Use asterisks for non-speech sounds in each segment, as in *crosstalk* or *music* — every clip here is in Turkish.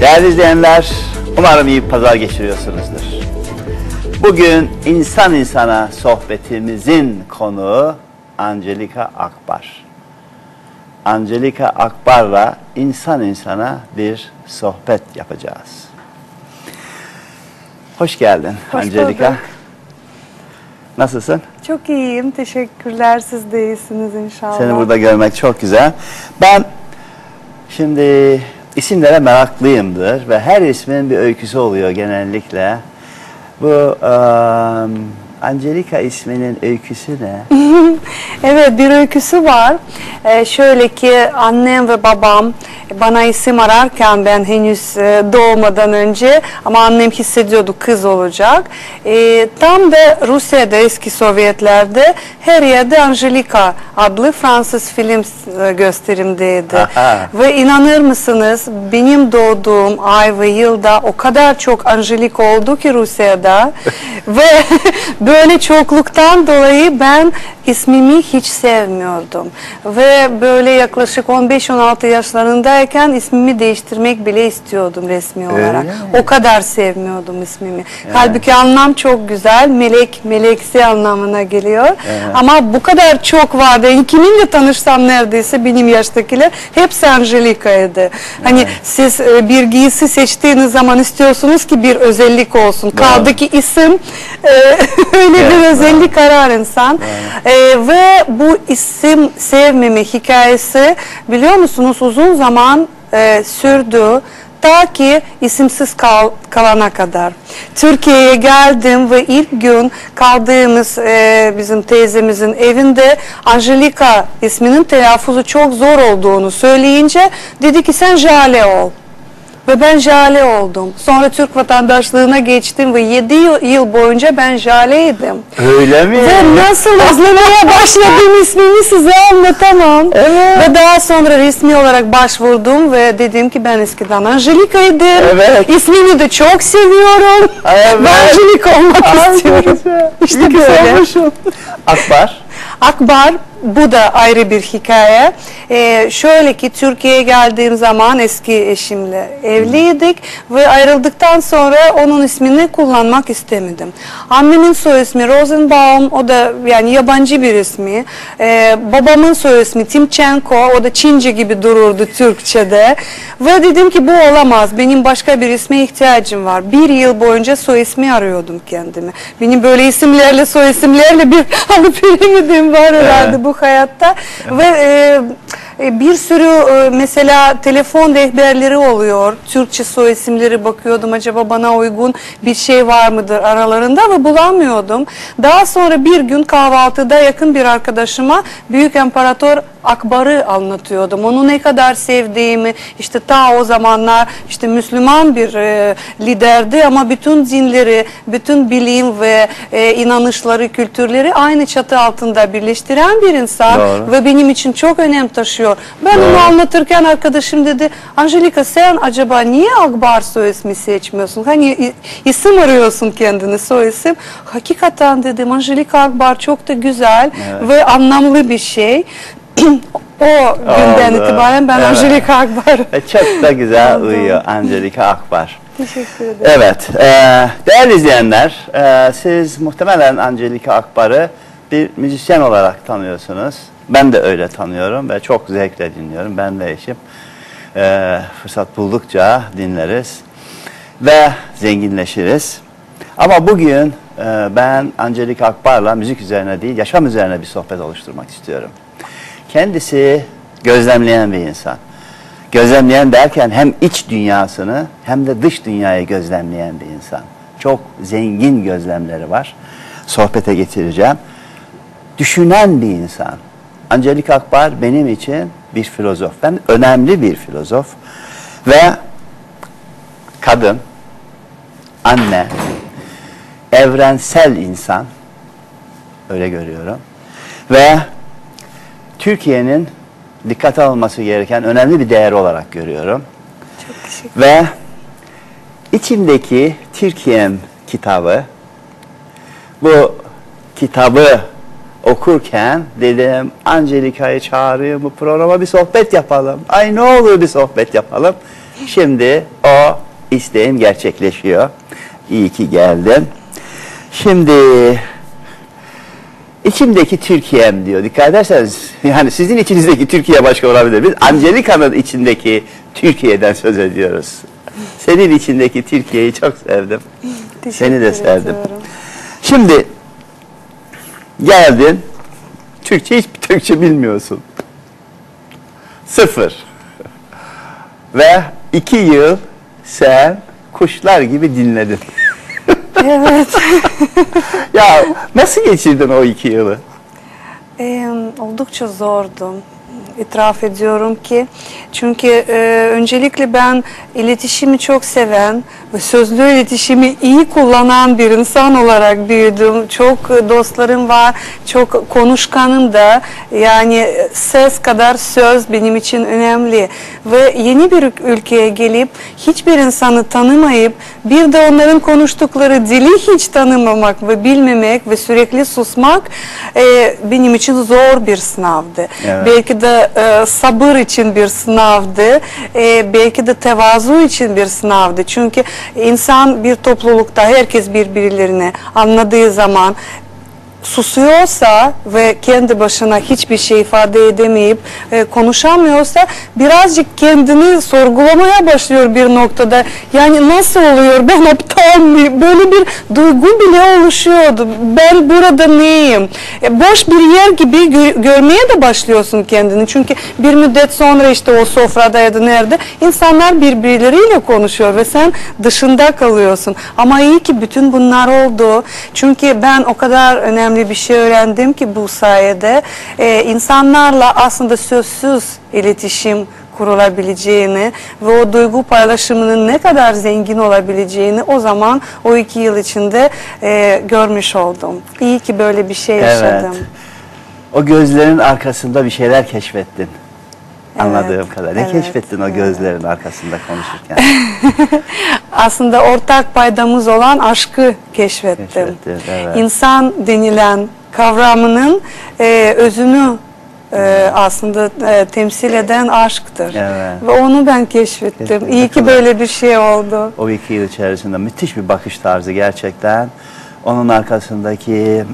Değerli izleyenler, umarım iyi bir pazar geçiriyorsunuzdur. Bugün insan insana sohbetimizin konuğu Angelika Akbar. Angelika Akbar'la insan insana bir sohbet yapacağız. Hoş geldin Hoş Angelika. bulduk. Nasılsın? Çok iyiyim. Teşekkürler. Siz de iyisiniz inşallah. Seni burada görmek çok güzel. Ben şimdi isimlere meraklıyımdır ve her ismin bir öyküsü oluyor genellikle. Bu eee Angelika isminin öyküsü ne? *laughs* Evet bir öyküsü var. Ee, şöyle ki annem ve babam bana isim ararken ben henüz e, doğmadan önce ama annem hissediyordu kız olacak. Ee, tam da Rusya'da eski Sovyetlerde her yerde Angelika adlı Fransız film e, gösterimdeydi. Aha. Ve inanır mısınız benim doğduğum ay ve yılda o kadar çok Angelik oldu ki Rusya'da *laughs* ve böyle çokluktan dolayı ben ismimi hiç sevmiyordum. Ve böyle yaklaşık 15-16 yaşlarındayken ismimi değiştirmek bile istiyordum resmi Öyle olarak. O kadar sevmiyordum ismimi. Halbuki anlam çok güzel. Melek, meleksi anlamına geliyor. Evet. Ama bu kadar çok vardı. Yani kiminle tanışsam neredeyse benim yaştakiler hepsi Angelika'ydı. Hani siz e, bir giysi seçtiğiniz zaman istiyorsunuz ki bir özellik olsun. Kaldı ki isim e, *laughs* öyle Evet, bir özellik arar insan. E, ve bu isim sevmeme hikayesi biliyor musunuz uzun zaman e, sürdü. Ta ki isimsiz kal, kalana kadar. Türkiye'ye geldim ve ilk gün kaldığımız e, bizim teyzemizin evinde Angelika isminin telaffuzu çok zor olduğunu söyleyince dedi ki sen Jale ol. Ve ben Jale oldum. Sonra Türk vatandaşlığına geçtim ve 7 yıl, yıl boyunca ben Jale'ydim. Öyle mi? Ve nasıl özlemeye *laughs* başladığım ismimi size anlatamam. Evet. Ve daha sonra resmi olarak başvurdum ve dedim ki ben eskiden Angelika'ydım. Evet. İsmimi de çok seviyorum. Evet. Ve Angelika olmak Ay, istiyorum. güzel. İşte İyi böyle. Akbar. Akbar bu da ayrı bir hikaye. Ee, şöyle ki Türkiye'ye geldiğim zaman eski eşimle evliydik ve ayrıldıktan sonra onun ismini kullanmak istemedim. Annemin soy ismi Rosenbaum, o da yani yabancı bir ismi. Ee, babamın soy ismi Timchenko, o da Çince gibi dururdu Türkçe'de. Ve dedim ki bu olamaz, benim başka bir isme ihtiyacım var. Bir yıl boyunca soy ismi arıyordum kendime. Benim böyle isimlerle, soy isimlerle bir *laughs* alıp veremediğim var herhalde bu hayatta. Ve e, e, bir sürü e, mesela telefon rehberleri oluyor. Türkçe soy isimleri bakıyordum acaba bana uygun bir şey var mıdır aralarında ve bulamıyordum. Daha sonra bir gün kahvaltıda yakın bir arkadaşıma Büyük İmparator Akbar'ı anlatıyordum. Onu ne kadar sevdiğimi işte ta o zamanlar işte Müslüman bir e, liderdi ama bütün dinleri, bütün bilim ve e, inanışları, kültürleri aynı çatı altında birleştiren bir insan Doğru. ve benim için çok önem taşıyor. Ben onu anlatırken arkadaşım dedi, Angelika sen acaba niye Akbar soy ismi seçmiyorsun? Hani isim arıyorsun kendine soy isim. Hakikaten dedim Angelika Akbar çok da güzel ve anlamlı bir şey. *clears throat* o günden Oldu. itibaren ben Evet. Angelika Akbar. E, Çok da güzel *laughs* uyuyor Angelika Akbar. Teşekkür ederim. Evet, e, değerli izleyenler, e, siz muhtemelen Angelika Akbar'ı bir müzisyen olarak tanıyorsunuz. Ben de öyle tanıyorum ve çok zevkle dinliyorum. Ben de eşim e, fırsat buldukça dinleriz ve zenginleşiriz. Ama bugün e, ben Angelika Akbar'la müzik üzerine değil, yaşam üzerine bir sohbet oluşturmak istiyorum. Kendisi gözlemleyen bir insan. Gözlemleyen derken hem iç dünyasını hem de dış dünyayı gözlemleyen bir insan. Çok zengin gözlemleri var. Sohbete getireceğim. Düşünen bir insan. Angelika Akbar benim için bir filozof. Ben önemli bir filozof. Ve kadın, anne, evrensel insan. Öyle görüyorum. Ve Türkiye'nin dikkate alınması gereken önemli bir değer olarak görüyorum. Çok teşekkür Ve içimdeki Türkiye'm kitabı bu kitabı okurken dedim Angelika'yı çağırayım bu programa bir sohbet yapalım. Ay ne olur bir sohbet yapalım. Şimdi o isteğim gerçekleşiyor. İyi ki geldin. Şimdi içimdeki Türkiye'm diyor. Dikkat ederseniz yani sizin içinizdeki Türkiye başka olabilir. Biz Angelika'nın içindeki Türkiye'den söz ediyoruz. Senin içindeki Türkiye'yi çok sevdim. Seni de Teşekkür sevdim. ediyorum. Şimdi geldin. Türkçe hiçbir Türkçe bilmiyorsun. Sıfır. *laughs* Ve iki yıl sen kuşlar gibi dinledin. *laughs* Evet. ya nasıl geçirdin o iki yılı? Ee, oldukça zordu. İtiraf ediyorum ki çünkü e, öncelikle ben iletişimi çok seven ve sözlü iletişimi iyi kullanan bir insan olarak büyüdüm. Çok dostlarım var, çok konuşkanım da yani e, ses kadar söz benim için önemli ve yeni bir ül- ülkeye gelip hiçbir insanı tanımayıp bir de onların konuştukları dili hiç tanımamak ve bilmemek ve sürekli susmak e, benim için zor bir sınavdı. Evet. Belki de e, sabır için bir sınavdı. E, belki de tevazu için bir sınavdı. Çünkü insan bir toplulukta herkes birbirlerini anladığı zaman susuyorsa ve kendi başına hiçbir şey ifade edemeyip e, konuşamıyorsa birazcık kendini sorgulamaya başlıyor bir noktada. Yani nasıl oluyor *laughs* ben aptal mıyım? Böyle bir duygu bile oluşuyordu. Ben burada neyim? E, boş bir yer gibi gö- görmeye de başlıyorsun kendini. Çünkü bir müddet sonra işte o sofrada ya da nerede insanlar birbirleriyle konuşuyor ve sen dışında kalıyorsun. Ama iyi ki bütün bunlar oldu. Çünkü ben o kadar önemli bir şey öğrendim ki bu sayede e, insanlarla aslında sözsüz iletişim kurulabileceğini ve o duygu paylaşımının ne kadar zengin olabileceğini o zaman o iki yıl içinde e, görmüş oldum. İyi ki böyle bir şey yaşadım. O gözlerin arkasında bir şeyler keşfettin. Anladığım Evet, kadar. Ne evet, keşfettin o evet. gözlerin arkasında konuşurken? *laughs* Aslında ortak paydamız olan aşkı keşfettim. Keşfettin, evet. İnsan denilen kavramının e, özünü e, aslında e, temsil eden aşktır. Evet. Ve onu ben keşfettim. Keşfettin. İyi ki böyle bir şey oldu. o iki yıl içerisinde müthiş bir bakış tarzı gerçekten. Onun arkasındaki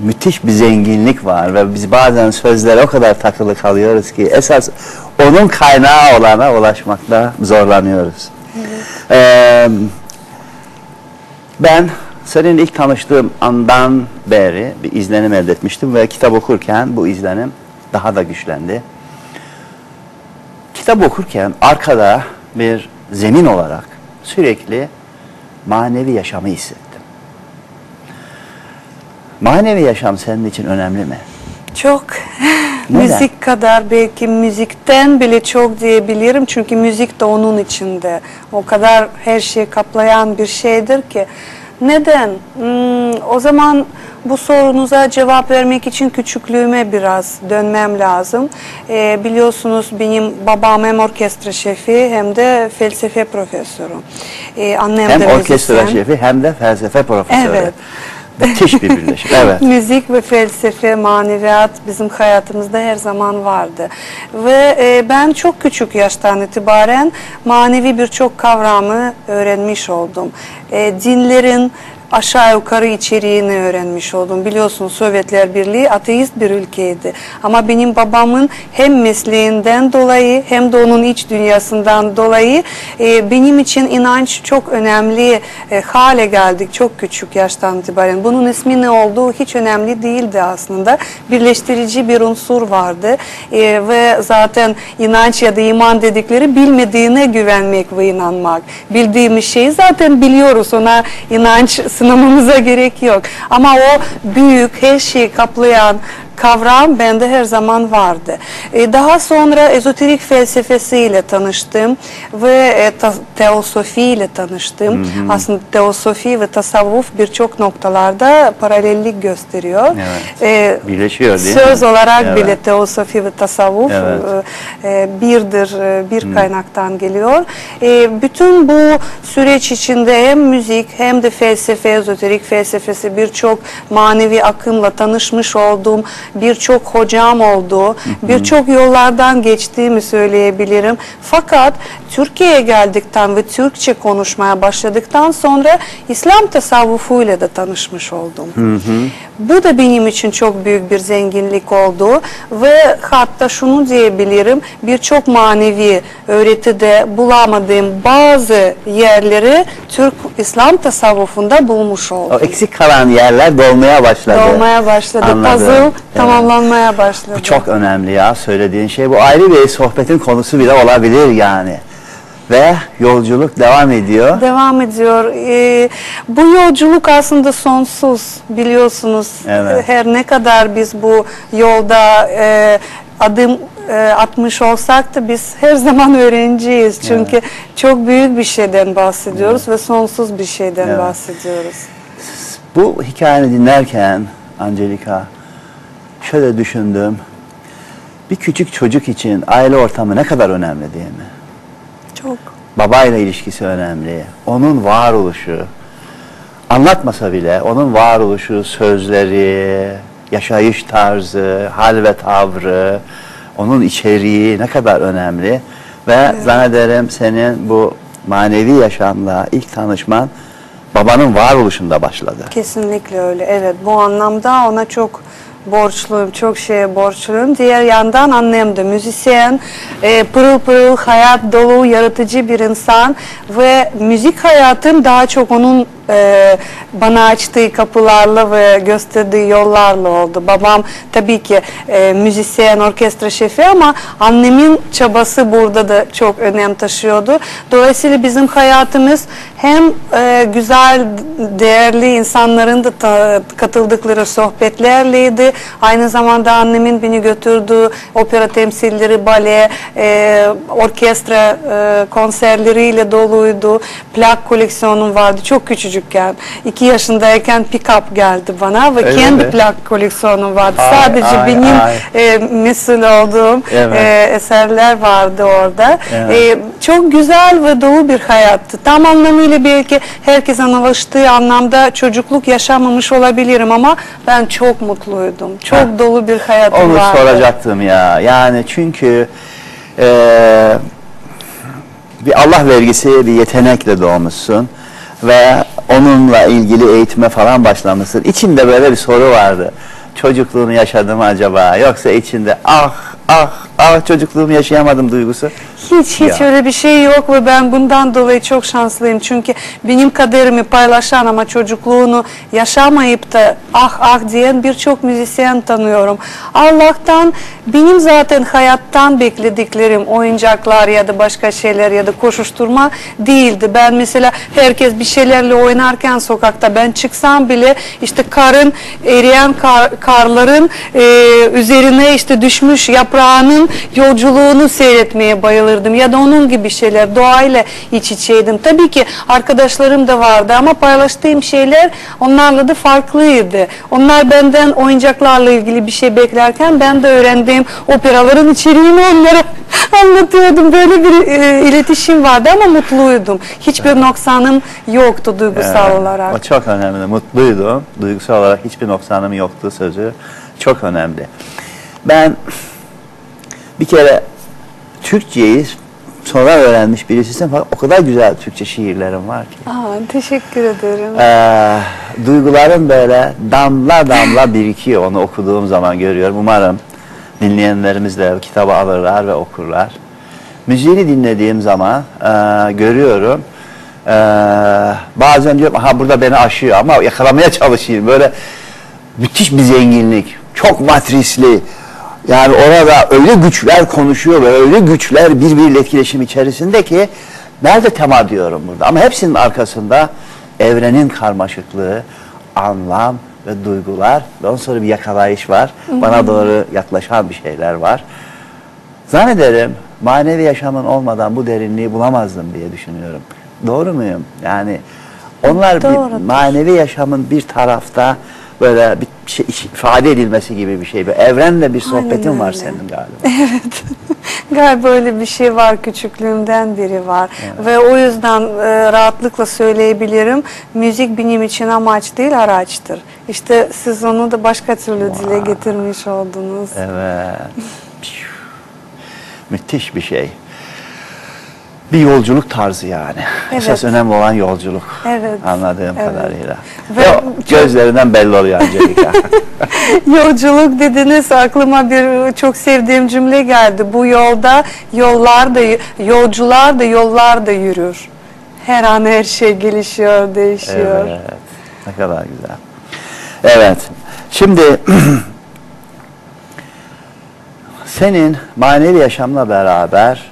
müthiş bir zenginlik var ve biz bazen sözlere o kadar takılı kalıyoruz ki esas onun kaynağı olana ulaşmakta zorlanıyoruz. Ee, ben senin ilk tanıştığım andan beri bir izlenim elde etmiştim ve kitap okurken bu izlenim daha da güçlendi. Kitap okurken arkada bir zemin olarak sürekli manevi yaşamı hissettim. Manevi yaşam senin için önemli mi? Çok *laughs* Neden? müzik kadar belki müzikten bile çok diyebilirim. Çünkü müzik de onun içinde. O kadar her şeyi kaplayan bir şeydir ki. Neden? Hmm, o zaman bu sorunuza cevap vermek için küçüklüğüme biraz dönmem lazım. Ee, biliyorsunuz benim babam hem orkestra şefi hem de felsefe profesörü. Ee, annem Hem de orkestra müzisyen. şefi hem de felsefe profesörü. Evet. Müthiş bir birleşim. Evet. *laughs* Müzik ve felsefe, maneviyat bizim hayatımızda her zaman vardı. Ve e, ben çok küçük yaştan itibaren manevi birçok kavramı öğrenmiş oldum. E, dinlerin aşağı yukarı içeriğini öğrenmiş oldum. Biliyorsunuz Sovyetler Birliği ateist bir ülkeydi. Ama benim babamın hem mesleğinden dolayı hem de onun iç dünyasından dolayı e, benim için inanç çok önemli e, hale geldik çok küçük yaştan itibaren. Bunun ismi ne olduğu hiç önemli değildi aslında. Birleştirici bir unsur vardı E, ve zaten inanç ya da iman dedikleri bilmediğine güvenmek ve inanmak. Bildiğimiz şeyi zaten biliyoruz ona inanç sınamamıza gerek yok. Ama o büyük her şeyi kaplayan kavram bende her zaman vardı. E, daha sonra ezoterik felsefesiyle tanıştım ve e, ta, teosofi ile tanıştım. Aslında teosofi ve tasavvuf birçok noktalarda paralellik gösteriyor. Evet. E, Birleşiyor değil söz mi? olarak Evet. bile teosofi ve tasavvuf Evet. e, e, birdir, bir kaynaktan geliyor. E, bütün bu süreç içinde hem müzik hem de felsefe, ezoterik felsefesi birçok manevi akımla tanışmış olduğum birçok hocam oldu. Birçok yollardan geçtiğimi söyleyebilirim. Fakat Türkiye'ye geldikten ve Türkçe konuşmaya başladıktan sonra İslam tasavvufuyla da tanışmış oldum. Bu da benim için çok büyük bir zenginlik oldu ve hatta şunu diyebilirim birçok manevi öğretide bulamadığım bazı yerleri Türk İslam tasavvufunda bulmuş oldum. O eksik kalan yerler dolmaya başladı. Dolmaya başladı. Anladım. Puzzle Evet. tamamlanmaya başladı. Bu çok önemli ya söylediğin şey. Bu ayrı bir sohbetin konusu bile olabilir yani. Ve yolculuk devam ediyor. devam ediyor. Ee, bu yolculuk aslında sonsuz biliyorsunuz. Evet. Her ne kadar biz bu yolda e, adım e, atmış olsak da biz her *laughs* zaman öğrenciyiz. Çünkü çok büyük bir şeyden bahsediyoruz ve sonsuz bir şeyden Evet. bahsediyoruz. Bu hikayeni dinlerken Angelika şöyle düşündüm. Bir küçük çocuk için aile ortamı ne kadar önemli değil mi? Babayla ilişkisi önemli. Onun varoluşu, anlatmasa bile onun varoluşu, sözleri, yaşayış tarzı, hal ve tavrı, onun içeriği ne kadar önemli. Ve zannederim senin bu manevi yaşamla ilk tanışman babanın varoluşunda başladı. Kesinlikle öyle. Evet bu anlamda ona çok borçluyum. Çok şeye borçluyum. Diğer yandan annem de müzisyen. e, pırıl pırıl hayat dolu yaratıcı bir insan ve müzik hayatım daha çok onun e, bana açtığı kapılarla ve gösterdiği yollarla oldu. Babam tabii ki e, müzisyen, orkestra şefi ama annemin çabası burada da çok önem taşıyordu. Dolayısıyla bizim hayatımız hem e, güzel, değerli insanların da ta- katıldıkları sohbetlerleydi. Aynı zamanda annemin beni götürdüğü opera temsilleri, bale, e, orkestra e, konserleriyle doluydu. Plak koleksiyonum vardı. Çok küçücükken. iki yaşındayken pick-up geldi bana ve Öyle kendi mi? plak koleksiyonum vardı. Ay, Sadece ay, benim ay. e, mesul olduğum Evet. e, eserler vardı orada. Evet. E, çok güzel ve dolu bir hayattı. Tam anlamıyla belki herkesin alıştığı anlamda çocukluk yaşamamış olabilirim ama ben çok mutluydum. Çok Ha. dolu bir hayatım Onu vardı. soracaktım ya. Yani çünkü eee, bir Allah vergisi bir yetenekle doğmuşsun ve onunla ilgili eğitime falan başlamışsın. İçinde böyle bir soru vardı. Çocukluğunu yaşadım acaba? Yoksa içinde ah ah ah çocukluğumu yaşayamadım duygusu. Hiç hiç Ya. öyle bir şey yok ve ben bundan dolayı çok şanslıyım. Çünkü benim kaderimi paylaşan ama çocukluğunu yaşamayıp da ah ah diyen birçok müzisyen tanıyorum. Allah'tan benim zaten hayattan beklediklerim oyuncaklar ya da başka şeyler ya da koşuşturma değildi. Ben mesela herkes bir şeylerle oynarken sokakta ben çıksam bile işte karın eriyen kar- karların e, üzerine işte düşmüş yaprağının yolculuğunu seyretmeye bayılırdım ya da onun gibi şeyler doğayla iç içeydim. Tabii ki arkadaşlarım da vardı ama paylaştığım şeyler onlarla da farklıydı. Onlar benden oyuncaklarla ilgili bir şey beklerken ben de öğrendiğim operaların içeriğini onlara *laughs* anlatıyordum. Böyle bir e, iletişim vardı ama mutluydum. Hiçbir noksanım yoktu duygusal Evet, olarak. O çok önemli. Mutluydum. Duygusal olarak hiçbir noksanım yoktu sözü. Çok önemli. Ben bir kere Türkçeyi sonra öğrenmiş birisisin fakat o kadar güzel Türkçe şiirlerim var ki. Aa, teşekkür ederim. Ee, duygularım böyle damla damla *laughs* birikiyor onu okuduğum zaman görüyorum. Umarım dinleyenlerimiz de kitabı alırlar ve okurlar. Müziğini dinlediğim zaman e, görüyorum. E, bazen diyorum aha burada beni aşıyor ama yakalamaya çalışayım. Böyle müthiş bir zenginlik. Çok matrisli. Yani orada öyle güçler konuşuyor ve öyle güçler birbiriyle etkileşim içerisinde ki nerede tema diyorum burada. Ama hepsinin arkasında evrenin karmaşıklığı, anlam ve duygular ve ondan sonra bir yakalayış var. Bana doğru yaklaşan bir şeyler var. Zannederim manevi yaşamın olmadan bu derinliği bulamazdım diye düşünüyorum. Doğru muyum? Yani onlar bir manevi yaşamın bir tarafta böyle bir şey ifade edilmesi gibi bir şey. Bir evrenle bir sohbetin var öyle. senin galiba. *laughs* Evet. Galiba öyle bir şey var küçüklüğümden beri var. Ve o yüzden e, rahatlıkla söyleyebilirim. Müzik benim için amaç değil araçtır. İşte siz onu da başka türlü dile getirmiş oldunuz. Evet. *laughs* Müthiş bir şey. Bir yolculuk tarzı yani. Evet. Esas önemli olan yolculuk. Evet. Anladığım Evet. kadarıyla. Ve Ve o çok- gözlerinden belli oluyor Angelika. *laughs* Yolculuk dediniz aklıma bir çok sevdiğim cümle geldi. Bu yolda yollar da yolcular da yollar da yürür. Her an her şey gelişiyor, değişiyor. evet. Ne kadar güzel. Evet. Şimdi *clears throat* senin manevi yaşamla beraber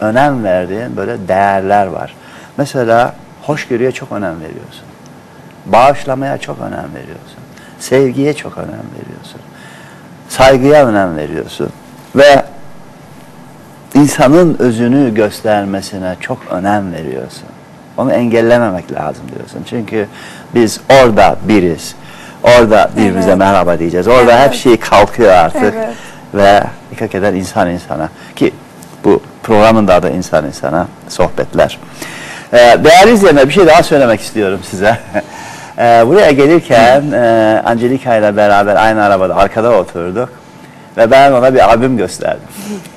önem verdiğin böyle değerler var. Mesela hoşgörüye çok önem veriyorsun. Bağışlamaya çok önem veriyorsun. Sevgiye çok önem veriyorsun. Saygıya önem veriyorsun. Ve insanın özünü göstermesine çok önem veriyorsun. Onu engellememek lazım diyorsun. Çünkü biz orada biriz. Orada birbirimize Evet. merhaba diyeceğiz. Orada Evet. hep şey kalkıyor artık. Evet. Ve dikkat eder insan insana. Ki bu programın da adı insan insana sohbetler. Ee, değerli izleyenler bir şey daha söylemek istiyorum size. *laughs* Ee, buraya gelirken e, Angelika ile beraber aynı arabada arkada oturduk. Ve ben ona bir albüm gösterdim.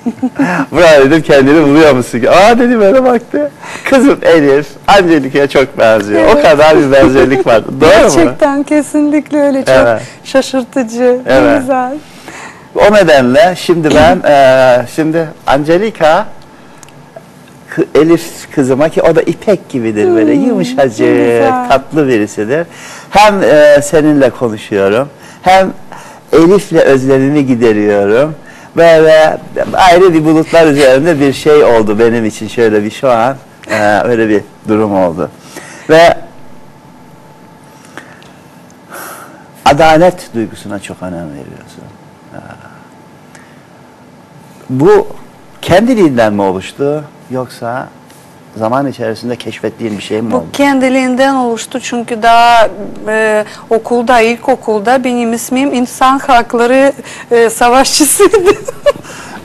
*laughs* Buraya dedim kendini buluyor musun? Aa dedi böyle baktı. Kızım Elif Angelika'ya çok benziyor. O Evet. kadar bir benzerlik var. Doğru mu? Gerçekten kesinlikle öyle çok Evet. şaşırtıcı, Evet. güzel. O nedenle şimdi ben eee, *clears throat* şimdi Angelika Elif kızıma ki o da ipek gibidir böyle Hmm, yumuşacık, ne güzel. tatlı birisidir. Hem eee, seninle konuşuyorum, hem Elif'le özlemimi gideriyorum. Böyle ayrı bir bulutlar üzerinde bir şey oldu benim için şöyle bir şu an eee, öyle bir durum oldu. Ve adalet duygusuna çok önem veriyorsun. Bu kendiliğinden mi oluştu yoksa zaman içerisinde keşfettiğin bir şey mi Bu oldu? kendiliğinden oluştu çünkü daha e, okulda, ilkokulda benim ismim insan hakları e, savaşçısıydı. *laughs*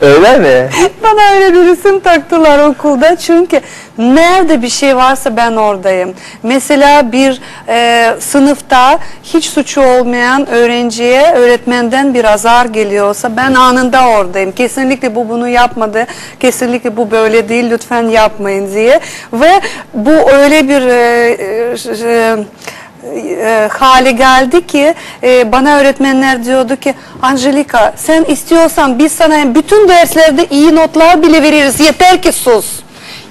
Öyle mi? *laughs* Bana öyle bir isim taktılar okulda çünkü nerede bir şey varsa ben oradayım. Mesela bir e, sınıfta hiç suçu olmayan öğrenciye öğretmenden bir azar geliyorsa ben anında oradayım. Kesinlikle bu bunu yapmadı, kesinlikle bu böyle değil lütfen yapmayın diye. Ve bu öyle bir... E, e, e, hale geldi ki e, bana öğretmenler diyordu ki Angelika sen istiyorsan biz sana bütün derslerde iyi notlar bile veririz. Yeter ki sus.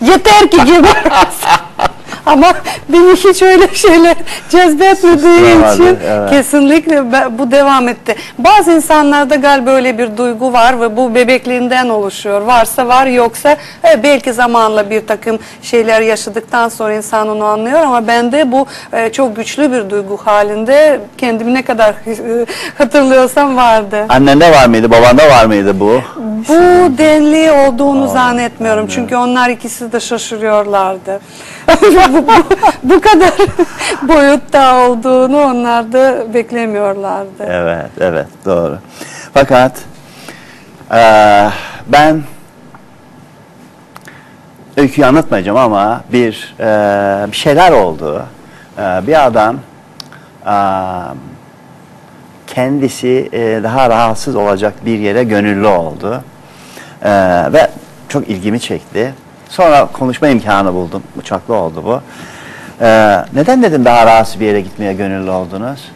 Yeter ki *laughs* gibi *laughs* ama beni hiç öyle şeyler cezbetmediği için evet. kesinlikle bu devam etti. Bazı insanlarda galiba öyle bir duygu var ve bu bebekliğinden oluşuyor. Varsa var yoksa e, belki zamanla bir takım şeyler yaşadıktan sonra insan onu anlıyor ama bende bu e, çok güçlü bir duygu halinde kendimi ne kadar e, *laughs* hatırlıyorsam vardı. Annende var mıydı, babanda var mıydı bu? Bu denli olduğunu zannetmiyorum çünkü onlar ikisi de şaşırıyorlardı. *laughs* bu, bu, bu kadar *laughs* boyutta olduğunu onlar da beklemiyorlardı. Evet, evet doğru. Fakat eee, ben öyküyü anlatmayacağım ama bir eee, bir şeyler oldu. Eee, bir adam eee, kendisi eee, daha rahatsız olacak bir yere gönüllü oldu. Eee, ve çok ilgimi çekti. Sonra konuşma imkanı buldum. Uçaklı oldu bu. Eee, neden dedim daha rahatsız bir yere gitmeye gönüllü oldunuz?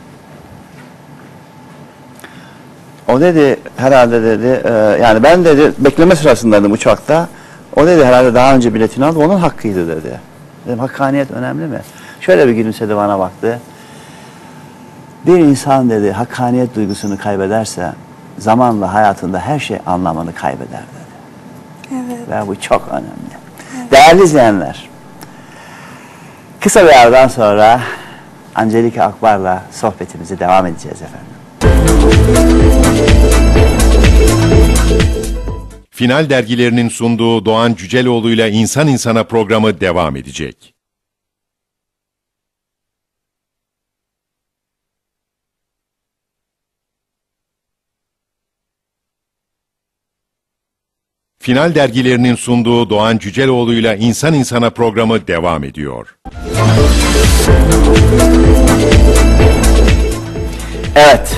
O dedi herhalde dedi e, yani ben dedi bekleme sırasındaydım uçakta. O dedi herhalde daha önce biletini aldı onun hakkıydı dedi. Dedim hakkaniyet önemli mi? Şöyle bir gülümsedi bana baktı. Bir insan dedi hakkaniyet duygusunu kaybederse zamanla hayatında her şey anlamını kaybeder. Ve bu çok önemli. Değerli izleyenler, kısa bir aradan sonra Angelika Akbar'la sohbetimize devam edeceğiz efendim. Final dergilerinin sunduğu Doğan Cüceloğlu ile İnsan İnsana programı devam edecek. Final dergilerinin sunduğu Doğan Cüceloğlu ile İnsan İnsana programı devam ediyor. Evet,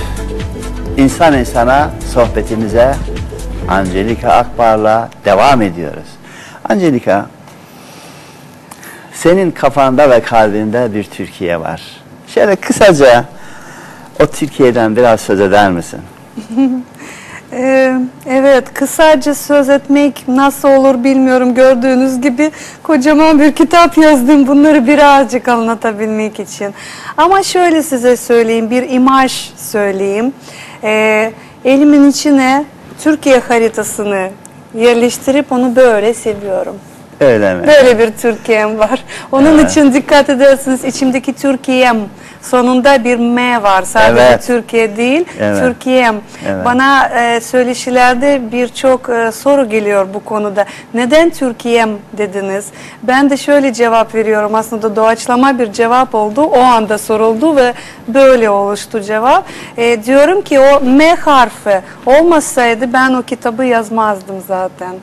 insan insana sohbetimize Angelika Akbar'la devam ediyoruz. Angelika, senin kafanda ve kalbinde bir Türkiye var. Şöyle kısaca o Türkiye'den biraz söz eder misin? *laughs* Ee, evet, kısaca söz etmek nasıl olur bilmiyorum. Gördüğünüz gibi kocaman bir kitap yazdım bunları birazcık anlatabilmek için. Ama şöyle size söyleyeyim, bir imaj söyleyeyim. Ee, elimin içine Türkiye haritasını yerleştirip onu böyle seviyorum. Öyle mi? Böyle bir Türkiye'm var. Onun Evet. için dikkat edersiniz içimdeki Türkiye'm sonunda bir M var. Sadece Evet. Türkiye değil, Evet. Türkiye'm. Evet. Bana e, söyleşilerde birçok e, soru geliyor bu konuda. Neden Türkiye'm dediniz? Ben de şöyle cevap veriyorum. Aslında doğaçlama bir cevap oldu. O anda soruldu ve böyle oluştu cevap. E, diyorum ki o M harfi olmasaydı ben o kitabı yazmazdım zaten.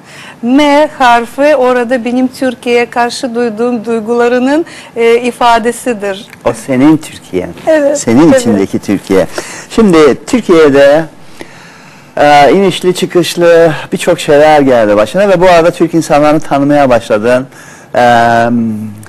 M harfi orada benim Türkiye'ye karşı duyduğum duygularının e, ifadesidir. O senin Türkiyen. Evet, Senin evet. içindeki Türkiye. Şimdi Türkiye'de e, inişli çıkışlı birçok şeyler geldi başına ve bu arada Türk insanlarını tanımaya başladın. E,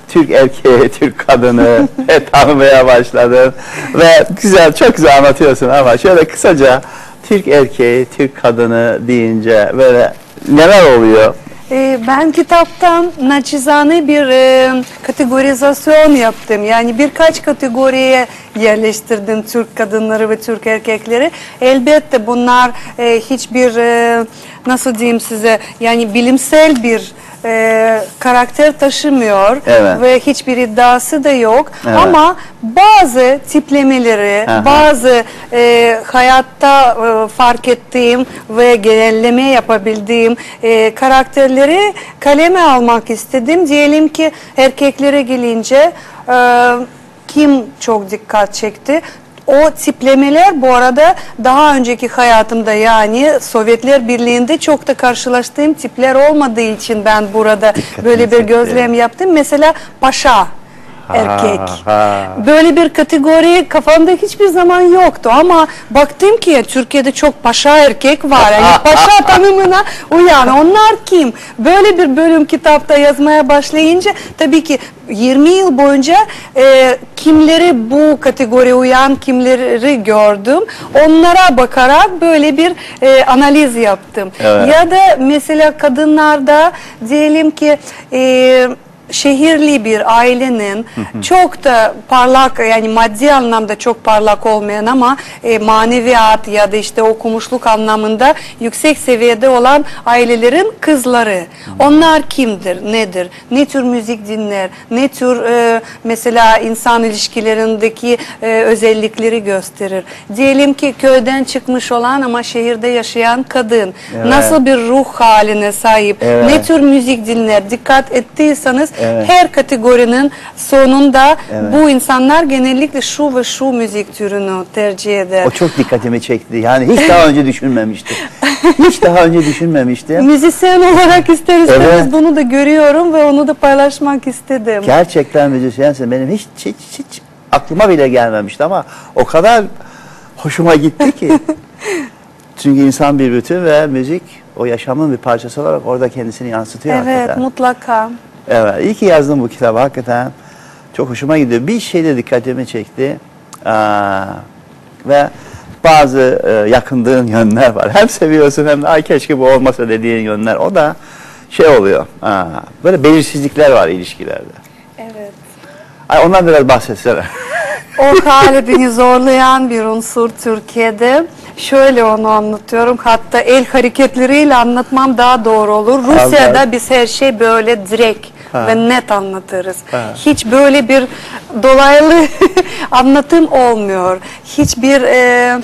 Türk erkeği, *laughs* Türk kadını *laughs* tanımaya başladın ve güzel, çok güzel anlatıyorsun ama şöyle kısaca Türk erkeği, Türk kadını deyince böyle neler oluyor? Ee, Ben kitaptan naçizane bir e, kategorizasyon yaptım. Yani birkaç kategoriye yerleştirdim Türk kadınları ve Türk erkekleri. Elbette bunlar e, hiçbir e, nasıl diyeyim size yani bilimsel bir e, karakter taşımıyor Evet. ve hiçbir iddiası da yok. Evet. Ama bazı tiplemeleri, Aha. bazı e, hayatta e, fark ettiğim ve genelleme yapabildiğim e, karakterleri kaleme almak istedim. Diyelim ki erkeklere gelince e, kim çok dikkat çekti? O tiplemeler bu arada daha önceki hayatımda yani Sovyetler Birliği'nde çok da karşılaştığım tipler olmadığı için ben burada böyle bir gözlem yaptım. Mesela paşa erkek. ha. Böyle bir kategori kafamda hiçbir zaman yoktu ama baktım ki Türkiye'de çok paşa erkek var. Yani *laughs* paşa tanımına uyan. Onlar kim? Böyle bir bölüm kitapta yazmaya başlayınca tabii ki 20 yıl boyunca e, kimleri bu kategoriye uyan kimleri gördüm. Onlara bakarak böyle bir e, analiz yaptım. Evet. Ya da mesela kadınlarda diyelim ki e, şehirli bir ailenin çok da parlak yani maddi anlamda çok parlak olmayan ama e, maneviyat ya da işte okumuşluk anlamında yüksek seviyede olan ailelerin kızları. Onlar kimdir, nedir, ne tür müzik dinler, ne tür e, mesela insan ilişkilerindeki e, özellikleri gösterir. Diyelim ki köyden çıkmış olan ama şehirde yaşayan kadın Evet. nasıl bir ruh haline sahip, Evet. ne tür müzik dinler dikkat ettiyseniz Evet. her kategorinin sonunda Evet. bu insanlar genellikle şu ve şu müzik türünü tercih eder. O çok dikkatimi çekti. Yani hiç daha önce düşünmemiştim. Hiç daha önce düşünmemiştim. Müzisyen olarak ister istemez Evet. bunu da görüyorum ve onu da paylaşmak istedim. Gerçekten müzisyensin. Benim hiç, hiç, hiç aklıma bile gelmemişti ama o kadar hoşuma gitti ki. *laughs* Çünkü insan bir bütün ve müzik o yaşamın bir parçası olarak orada kendisini yansıtıyor evet hakikaten. mutlaka. Evet, iyi ki yazdım bu kitabı hakikaten. Çok hoşuma gidiyor. Bir şey de dikkatimi çekti. Aa, ve bazı e, yakındığın yönler var. Hem seviyorsun hem de ay keşke bu olmasa dediğin yönler. O da şey oluyor. Aa, böyle belirsizlikler var ilişkilerde. Evet. Ay ondan biraz bahsetsene. *laughs* O kalbini zorlayan bir unsur Türkiye'de. Şöyle onu anlatıyorum. Hatta el hareketleriyle anlatmam daha doğru olur. Rusya'da biz her şey böyle direkt ve net anlatırız. Hiç böyle bir dolaylı *laughs* anlatım olmuyor. Hiçbir e,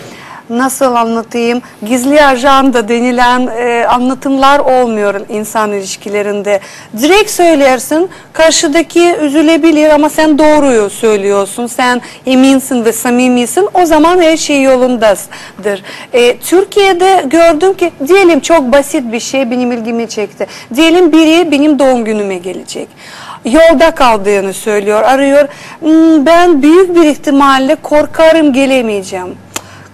nasıl anlatayım gizli ajanda denilen e, anlatımlar olmuyor insan ilişkilerinde. Direkt söylersin karşıdaki üzülebilir ama sen doğruyu söylüyorsun. Sen eminsin ve samimisin o zaman her şey yolundadır. E, Türkiye'de gördüm ki diyelim çok basit bir şey benim ilgimi çekti. Diyelim biri benim doğum günüme gelecek yolda kaldığını söylüyor, arıyor. "Hmm, Ben büyük bir ihtimalle korkarım gelemeyeceğim.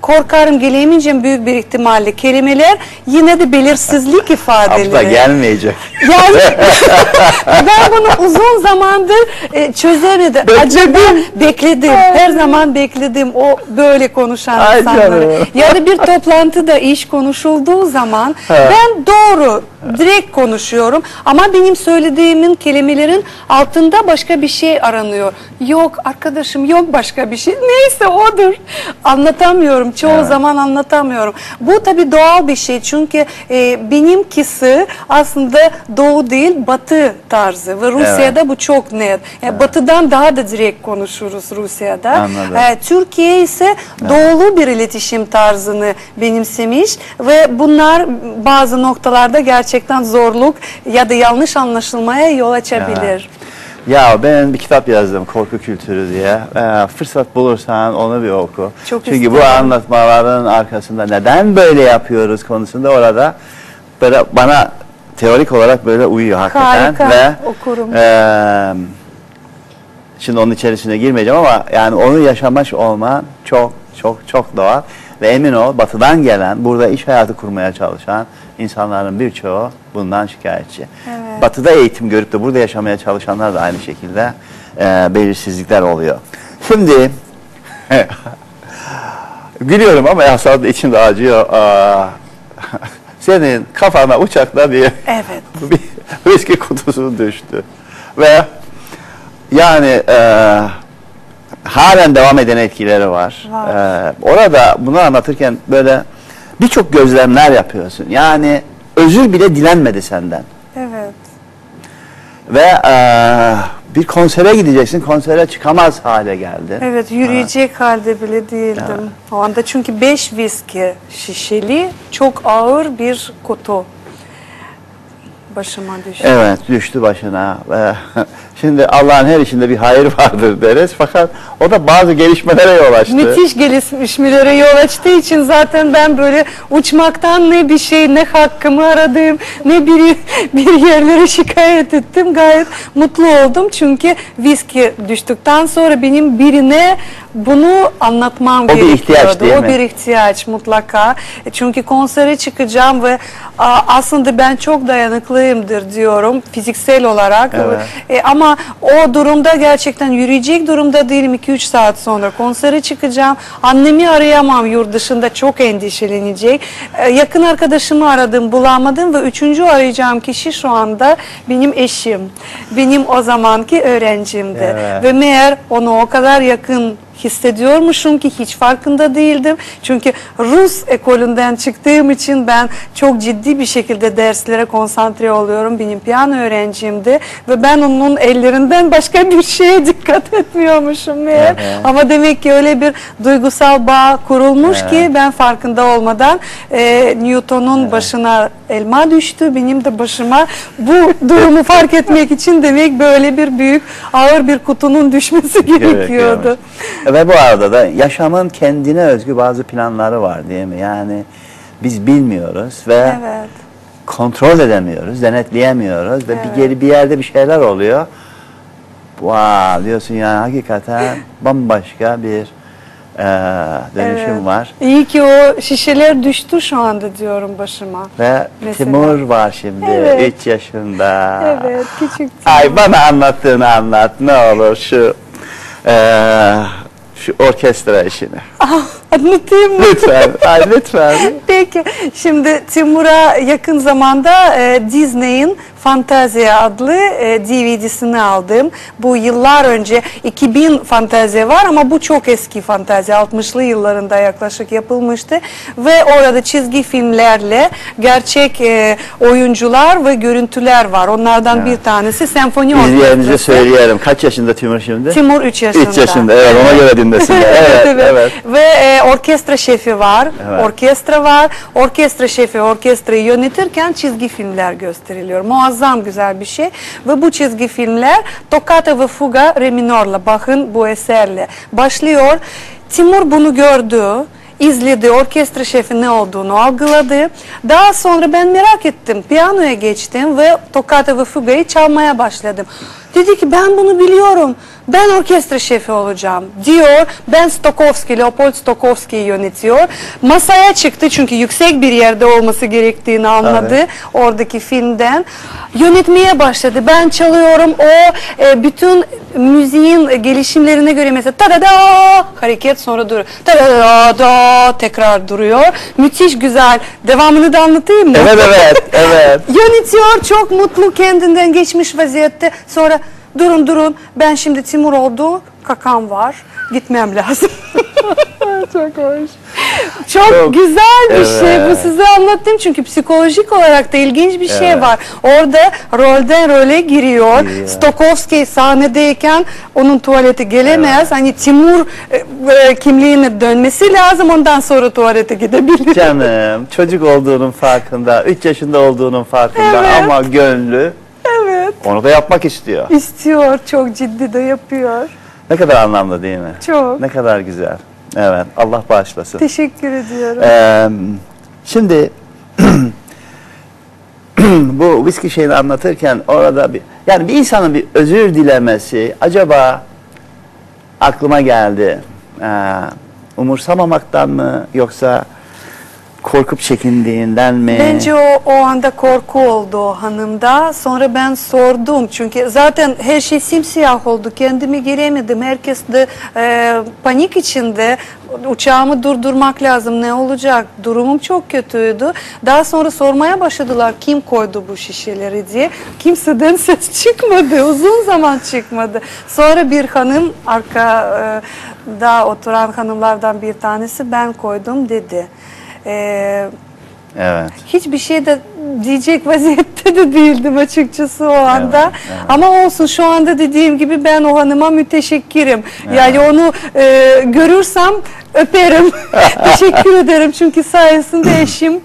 Korkarım gelemeyeceğim büyük bir ihtimalle kelimeler yine de belirsizlik ifadeleri. Abla gelmeyecek. Yani *laughs* ben bunu uzun zamandır e, çözemedim. Acaba bekledim. Her zaman bekledim o böyle konuşan Ay insanları. canım. Ya da bir toplantıda iş konuşulduğu zaman ben doğru direkt konuşuyorum ama benim söylediğimin kelimelerin altında başka bir şey aranıyor. Yok arkadaşım yok başka bir şey. Neyse odur. Anlatamıyorum. Çoğu Evet. zaman anlatamıyorum. Bu tabii doğal bir şey çünkü e, benimkisi aslında doğu değil batı tarzı ve Rusya'da bu çok net. Yani Batıdan daha da direkt konuşuruz Rusya'da. Anladım. E, Türkiye ise doğulu bir iletişim tarzını benimsemiş ve bunlar bazı noktalarda gerçekten zorluk ya da yanlış anlaşılmaya yol açabilir. Ya ben bir kitap yazdım korku kültürü diye. Ee, fırsat bulursan onu bir oku. Çok Çünkü bu isterim. anlatmaların arkasında neden böyle yapıyoruz konusunda orada böyle bana teorik olarak böyle uyuyor hakikaten Harika, ve okurum. eee, şimdi onun içerisine girmeyeceğim ama yani onu yaşamış olman çok çok çok doğal ve emin ol batıdan gelen burada iş hayatı kurmaya çalışan insanların birçoğu bundan şikayetçi. Evet. Batıda eğitim görüp de burada yaşamaya çalışanlar da aynı şekilde eee, belirsizlikler oluyor. Şimdi *laughs* gülüyorum ama aslında içim de acıyor. Aa, *laughs* senin kafana uçakla bir Evet. *laughs* bir viski kutusu düştü. Ve yani e, halen devam eden etkileri var. Var. E, orada bunu anlatırken böyle birçok gözlemler yapıyorsun. Yani özür bile dilenmedi senden. Evet. Ve e, bir konsere gideceksin, konsere çıkamaz hale geldin. Evet yürüyecek halde bile değildim. O anda çünkü 5 viski şişeli çok ağır bir kutu başıma düştü. Evet düştü başına. *laughs* Şimdi Allah'ın her işinde bir hayır vardır deriz. Fakat o da bazı gelişmelere yol açtı. Müthiş gelişmelere yol açtığı için zaten ben böyle uçmaktan ne bir şey ne hakkımı aradım ne bir, *laughs* bir yerlere şikayet ettim. Gayet mutlu oldum çünkü viski düştükten sonra benim birine bunu anlatmam O bir gerekiyordu. ihtiyaç değil o mi? bir ihtiyaç mutlaka. E, Çünkü konsere çıkacağım ve aslında ben çok dayanıklıyımdır diyorum fiziksel olarak. Evet. E, ama o durumda gerçekten yürüyecek durumda değilim 2-3 saat sonra konsere çıkacağım. Annemi arayamam yurt dışında çok endişelenecek. E, yakın arkadaşımı aradım bulamadım ve üçüncü arayacağım kişi şu anda benim eşim. Benim o zamanki öğrencimdi. Evet. Ve meğer onu o kadar yakın hissediyormuşum ki hiç farkında değildim. Çünkü Rus ekolünden çıktığım için ben çok ciddi bir şekilde derslere konsantre oluyorum. Benim piyano öğrencimdi ve ben onun ellerinden başka bir şeye *laughs* dikkat etmiyormuşum meğer. Evet. Ama demek ki öyle bir duygusal bağ kurulmuş ki ben farkında olmadan e, Newton'un başına elma düştü. Benim de başıma bu durumu fark etmek için demek böyle bir büyük ağır bir kutunun düşmesi gerekiyordu. Ve bu arada da yaşamın kendine özgü bazı planları var değil mi? Yani biz bilmiyoruz ve Evet. kontrol edemiyoruz, denetleyemiyoruz ve Evet. bir geri bir yerde bir şeyler oluyor. Wow diyorsun yani hakikaten *laughs* bambaşka bir eee, dönüşüm Evet. var. İyi ki o şişeler düştü şu anda diyorum başıma. Ve Mesela. Timur var şimdi Evet. 3 yaşında. Evet, küçük Ay bana anlattığını anlat ne olur şu eee, şu orkestra işini. *laughs* Anlatayım mı? Lütfen, ay lütfen. *laughs* Peki, şimdi Timur'a yakın zamanda e, Disney'in Fantazya adlı e, DVD'sini aldım. Bu yıllar önce 2000 Fantazya var ama bu çok eski Fantazya. 60'lı yıllarında yaklaşık yapılmıştı. Ve orada çizgi filmlerle gerçek e, oyuncular ve görüntüler var. Onlardan bir tanesi senfoni İzleyenimize söyleyelim. Kaç yaşında Timur şimdi? Timur 3 yaşında. 3 yaşında. Evet ona göre dinlesinler. *laughs* Evet, evet. Ve e, orkestra şefi var, Evet. orkestra var. Orkestra şefi orkestrayı yönetirken çizgi filmler gösteriliyor. Muazzam güzel bir şey. Ve bu çizgi filmler Toccata ve Fuga Re minorla, Bach'ın bu eserle başlıyor. Timur bunu gördü izledi, orkestra şefi ne olduğunu algıladı. Daha sonra ben merak ettim, piyanoya geçtim ve Toccata ve Fuga'yı çalmaya başladım. Dedi ki ben bunu biliyorum, ben orkestra şefi olacağım diyor. Ben Stokowski, Leopold Stokowski'yi yönetiyor. Masaya çıktı çünkü yüksek bir yerde olması gerektiğini anladı Evet. oradaki filmden. Yönetmeye başladı. Ben çalıyorum. O e, bütün müziğin gelişimlerine göre mesela ta da da hareket sonra duruyor. Ta da da da tekrar duruyor. Müthiş güzel. Devamını da anlatayım mı? Evet evet evet. *laughs* Yönetiyor çok mutlu kendinden geçmiş vaziyette. Sonra durun durun ben şimdi Timur oldu. Kakam var. Gitmem lazım. *laughs* çok hoş. Çok, Çok- güzel bir şey. Bu Evet. size anlattım çünkü psikolojik olarak da ilginç bir şey Evet. var. Orada rolden role giriyor. Giriyor. Stokowski sahnedeyken onun tuvalete gelemez. Hani Timur e, e, kimliğine dönmesi lazım. Ondan sonra tuvalete gidebilir. Canım çocuk olduğunun farkında, 3 yaşında olduğunun farkında Evet. ama gönlü Evet. onu da yapmak istiyor. İstiyor. Çok ciddi de yapıyor. Ne kadar anlamlı değil mi? Çok. Ne kadar güzel. Evet Allah bağışlasın. Teşekkür ediyorum. Ee, şimdi *clears throat* bu viski şeyini anlatırken orada bir yani bir insanın bir özür dilemesi acaba aklıma geldi. Ee, umursamamaktan mı yoksa korkup çekindiğinden mi? Bence o, o anda korku oldu o hanımda. Sonra ben sordum çünkü zaten her şey simsiyah oldu. Kendimi giremedim. Herkes de e, panik içinde. Uçağımı durdurmak lazım. Ne olacak? Durumum çok kötüydü. Daha sonra sormaya başladılar kim koydu bu şişeleri diye. Kimseden *laughs* ses çıkmadı. Uzun zaman çıkmadı. Sonra bir hanım arkada oturan hanımlardan bir tanesi ben koydum dedi. Ee, Evet. hiçbir şey de diyecek vaziyette de değildim açıkçası o anda. Evet, evet. Ama olsun şu anda dediğim gibi ben o hanıma müteşekkirim. Yani onu e, görürsem öperim. *laughs* Teşekkür ederim çünkü sayesinde eşimle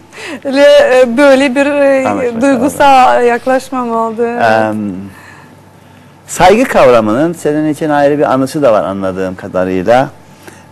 e, böyle bir e, duygusal yaklaşmam oldu. Ee, saygı kavramının senin için ayrı bir anısı da var anladığım kadarıyla.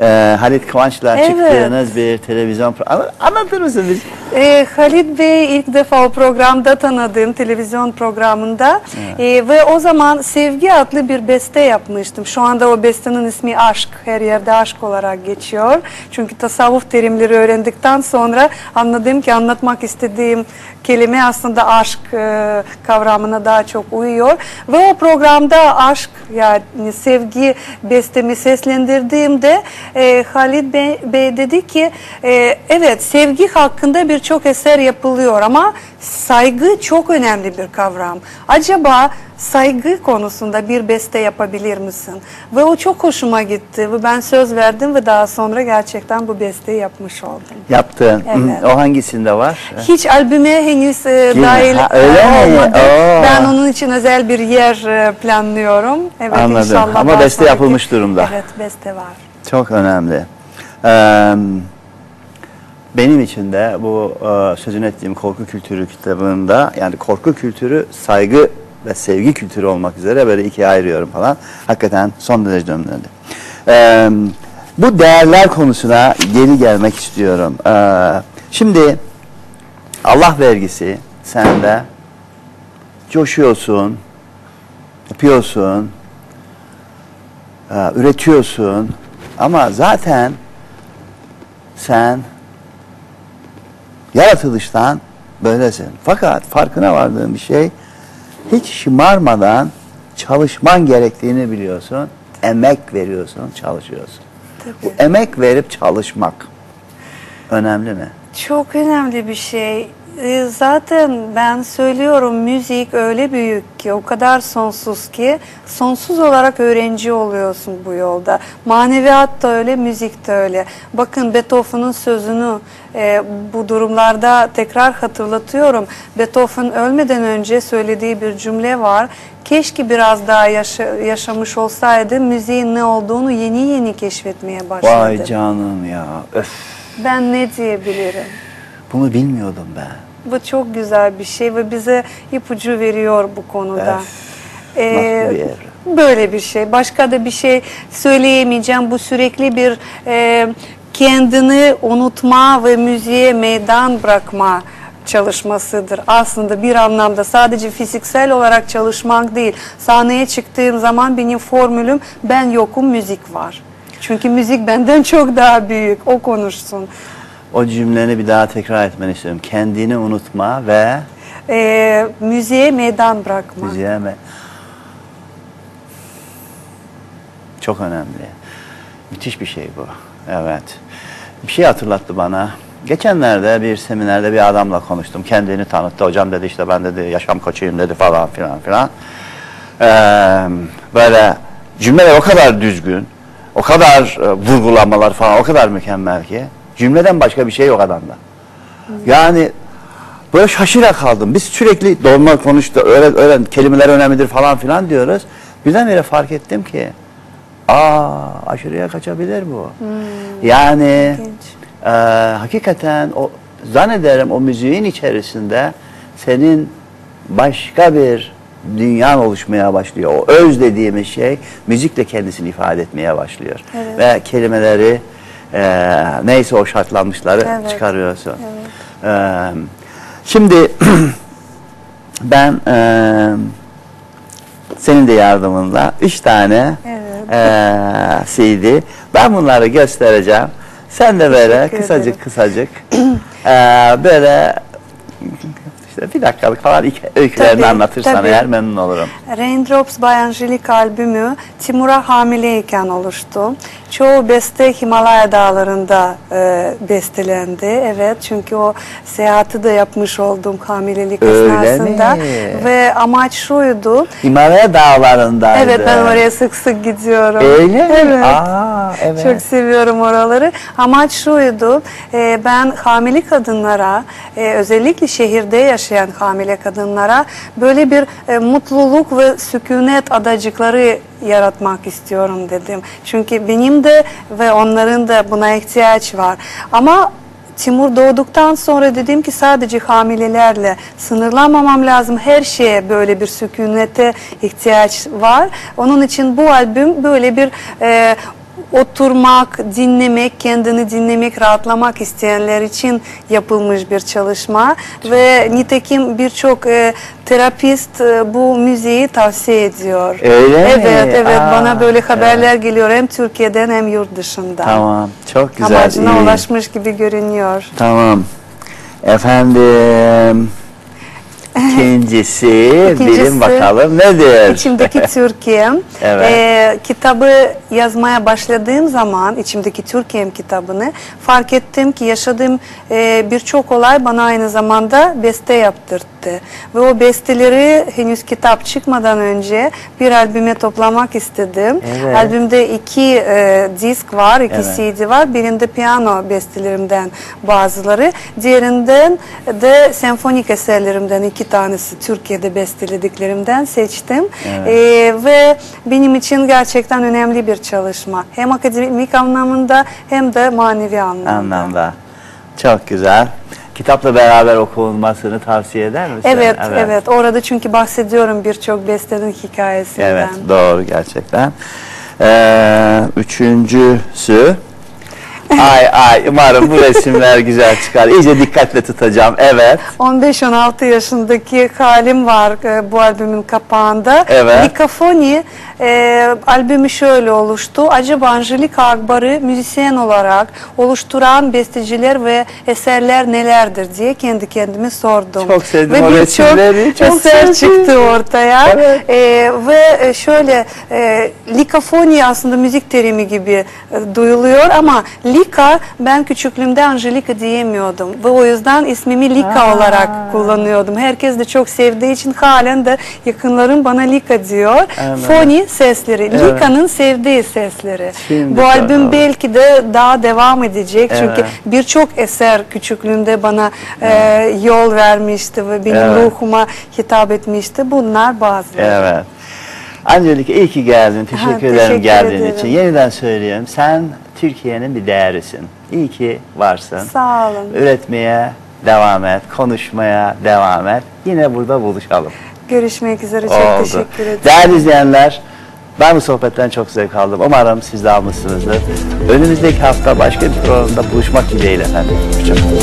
Ee, Halit Kıvanç'la Evet. çıktığınız bir televizyon programı. Anlatır mısın biz? E, Halit Bey ilk defa o programda tanıdığım televizyon programında E, ve o zaman Sevgi adlı bir beste yapmıştım. Şu anda o bestenin ismi Aşk. Her yerde aşk olarak geçiyor. Çünkü tasavvuf terimleri öğrendikten sonra anladım ki anlatmak istediğim kelime aslında aşk e, kavramına daha çok uyuyor. Ve o programda aşk yani sevgi bestemi seslendirdiğimde e, Halid Bey, Bey dedi ki e, evet sevgi hakkında birçok eser yapılıyor ama saygı çok önemli bir kavram. Acaba saygı konusunda bir beste yapabilir misin? Ve o çok hoşuma gitti ve ben söz verdim ve daha sonra gerçekten bu besteyi yapmış oldum. Yaptığın. Evet. O hangisinde var? Hiç albüme henüz e, dahil Ha, öyle mi? olmadı. Oo. Ben onun için özel bir yer e, planlıyorum. Evet, Anladım. inşallah Ama beste sonraki- yapılmış durumda. Evet beste var. Çok önemli. Benim için de bu e, sözünü ettiğim korku kültürü kitabında yani korku kültürü saygı ve sevgi kültürü olmak üzere böyle ikiye ayırıyorum falan. Hakikaten son derece önemli. Bu değerler konusuna geri gelmek istiyorum. Şimdi Allah vergisi sende coşuyorsun, yapıyorsun, üretiyorsun ama zaten sen yaratılıştan böylesin. Fakat farkına vardığın bir şey hiç şımarmadan çalışman gerektiğini biliyorsun. Emek veriyorsun, çalışıyorsun. Bu emek verip çalışmak önemli mi? Çok önemli bir şey. E, zaten ben söylüyorum müzik öyle büyük ki o kadar sonsuz ki sonsuz olarak öğrenci oluyorsun bu yolda. Maneviyat da öyle, müzik de öyle. Bakın Beethoven'ın sözünü e, bu durumlarda tekrar hatırlatıyorum. Beethoven ölmeden önce söylediği bir cümle var. Keşke biraz daha yaşa- yaşamış olsaydı müziğin ne olduğunu yeni yeni keşfetmeye başladı. Vay canım ya. Öf. Ben ne diyebilirim? Bunu bilmiyordum ben. Bu çok güzel bir şey ve bize ipucu veriyor bu konuda. Öf, nasıl bir evren? Böyle bir şey. Başka da bir şey söyleyemeyeceğim. Bu sürekli bir e, kendini unutma ve müziğe meydan bırakma çalışmasıdır. Aslında bir anlamda sadece fiziksel olarak çalışmak değil. Sahneye çıktığım zaman benim formülüm ben yokum müzik var. Çünkü müzik benden çok daha büyük. O konuşsun. O cümleni bir daha tekrar etmeni istiyorum. Kendini unutma ve E, müziğe meydan bırakma. müziğe mi? Çok önemli. Müthiş bir şey bu. Evet. Bir şey hatırlattı bana. Geçenlerde bir seminerde bir adamla konuştum. Kendini tanıttı. Hocam dedi işte ben dedi yaşam koçuyum dedi falan filan filan. Ee, böyle cümleler o kadar düzgün, o kadar e, vurgulamalar falan o kadar mükemmel ki. Cümleden başka bir şey yok adamda. Yani böyle şaşıra kaldım. Biz sürekli dolma konuştu, öğren, öğren, kelimeler önemlidir falan filan diyoruz. Birdenbire fark ettim ki, aa aşırıya kaçabilir bu. Yani İlginç. e, hakikaten o zannederim o müziğin içerisinde senin başka bir dünyan oluşmaya başlıyor. O öz dediğimiz şey müzikle kendisini ifade etmeye başlıyor. Evet. Ve kelimeleri e, neyse o şartlanmışları Evet. çıkarıyorsun. E, şimdi *clears throat* ben e, senin de yardımınla üç tane Evet. e, CD. Ben bunları göstereceğim. Sen de böyle Teşekkür kısacık ederim. kısacık e, böyle işte bir dakikalık falan iki öykülerini Tabii, anlatırsan tabii. eğer memnun olurum. Raindrops by Angelique albümü Timur'a hamileyken oluştu. Çoğu beste Himalaya dağlarında e, bestelendi. Evet çünkü o seyahati de yapmış oldum hamilelik Öyle esnasında. mi? Ve amaç şuydu. Himalaya dağlarındaydı. Evet ben oraya sık sık gidiyorum. Öyle mi? Evet. Aa, evet. Çok seviyorum oraları. Amaç şuydu, e, ben hamile kadınlara, e, özellikle şehirde yaşayan hamile kadınlara böyle bir e, mutluluk ve sükunet adacıkları yaratmak istiyorum dedim. Çünkü benim de ve onların da buna ihtiyaç var. Ama Timur doğduktan sonra dedim ki sadece hamilelerle sınırlanmamam lazım. Her şeye böyle bir sükunete ihtiyaç var. Onun için bu albüm böyle bir e, oturmak, dinlemek, kendini dinlemek, rahatlamak isteyenler için yapılmış bir çalışma ve nitekim birçok e, terapist e, bu müziği tavsiye ediyor. Öyle mi? Evet, evet. Bana böyle evet. haberler geliyor hem Türkiye'den hem yurt dışından. Tamam. Çok güzel. Amacına iyi. ulaşmış gibi görünüyor. Tamam. Efendim. İkincisi, İkincisi, bilin bakalım nedir? İçimdeki *laughs* Türkiye'm. Evet. Ee, kitabı yazmaya başladığım zaman içimdeki Türkiye'm kitabını fark ettim ki yaşadığım e, birçok olay bana aynı zamanda beste yaptırdı. Ve o besteleri henüz kitap çıkmadan önce bir albüme toplamak istedim. Evet. Albümde iki e, disk var, iki Evet. CD var. Birinde piyano bestelerimden bazıları, diğerinden de senfonik eserlerimden iki tanesi Türkiye'de bestelediklerimden seçtim. Evet. Ee, ve benim için gerçekten önemli bir çalışma. Hem akademik anlamında hem de manevi anlamda. Anlamda. Çok güzel. Kitapla beraber okunmasını tavsiye eder misin? Evet, evet, Orada çünkü bahsediyorum birçok bestenin hikayesinden. Evet, doğru gerçekten. Ee, üçüncüsü. Ay ay umarım bu resimler güzel çıkar. İyice dikkatle tutacağım. Evet. 15-16 yaşındaki halim var e, bu albümün kapağında. Evet. Likafoni e, albümü şöyle oluştu. Acaba Angelika Akbar'ı müzisyen olarak oluşturan besteciler ve eserler nelerdir diye kendi kendime sordum. Çok sevdim ve o resimleri, çok eser çıktı ortaya. Evet. E, ve e, şöyle e, likafoni aslında müzik terimi gibi e, duyuluyor ama lik Lika ben küçüklüğümde Angelika diyemiyordum ve o yüzden ismimi Lika olarak kullanıyordum. Herkes de çok sevdiği için halen de yakınlarım bana Lika diyor. Evet. Foni sesleri, Evet. Lika'nın sevdiği sesleri. Şimdi Bu albüm tamam. belki de daha devam edecek çünkü Evet. birçok eser küçüklüğümde bana e, yol vermişti ve benim Evet. ruhuma hitap etmişti. Bunlar bazıları. Evet. Angelika iyi ki geldin. Teşekkür Ha, ederim teşekkür geldiğin ederim. için. Yeniden söylüyorum. Sen Türkiye'nin bir değerisin. İyi ki varsın. Sağ olun. Üretmeye devam et, konuşmaya devam et. Yine burada buluşalım. Görüşmek üzere. Çok Oldu. teşekkür ederim. Değerli izleyenler, ben bu sohbetten çok zevk aldım. Umarım siz de almışsınızdır. Önümüzdeki hafta başka bir programda buluşmak dileğiyle efendim. Hoşçakalın.